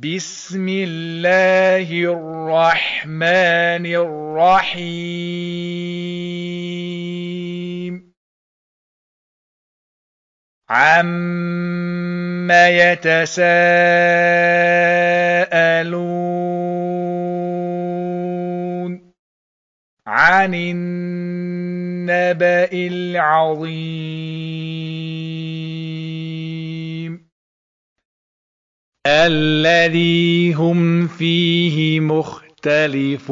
بسم الله الرحمن الرحيم. عم يتساءلون عن النبأ العظيم. الذي هم فيه مختلفون.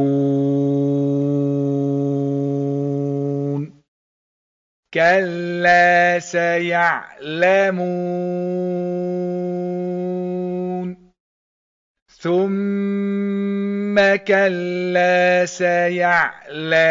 كلا سيعلمون. ثم كلا سيعلمون.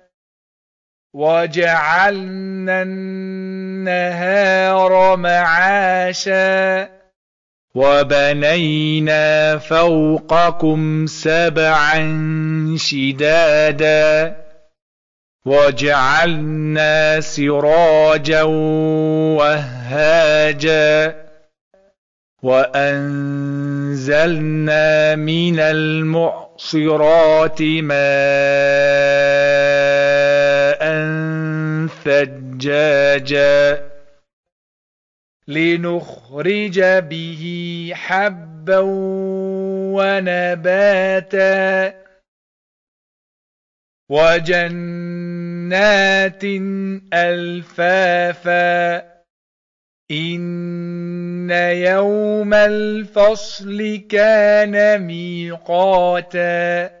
وجعلنا النهار معاشا وبنينا فوقكم سبعا شدادا وجعلنا سراجا وهاجا وأنزلنا من المعصرات ماء ثجاجا لنخرج به حبا ونباتا وجنات ألفافا إن يوم الفصل كان ميقاتا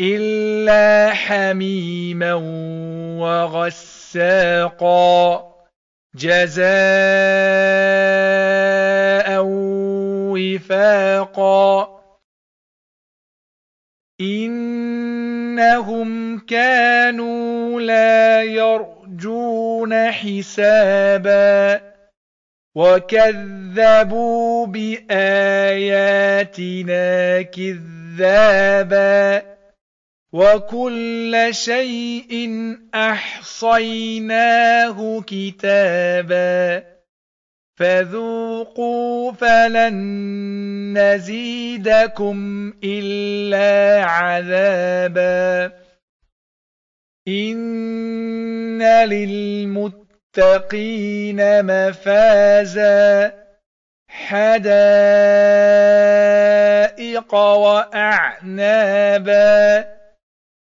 إلا حميما وغساقا جزاء وفاقا إنهم كانوا لا يرجون حسابا وكذبوا بآياتنا كذابا وكل شيء أحصيناه كتابا فذوقوا فلن نزيدكم إلا عذابا إن للمتقين مفازا حدائق وأعنابا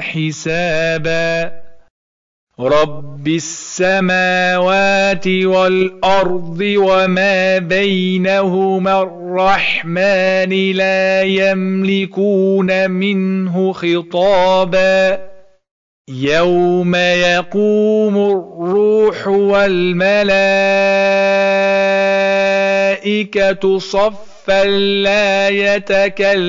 حسابا. رب السماوات والأرض وما بينهما الرحمن لا يملكون منه خطابا. يوم يقوم الروح والملائكة صفا لا يتكلمون.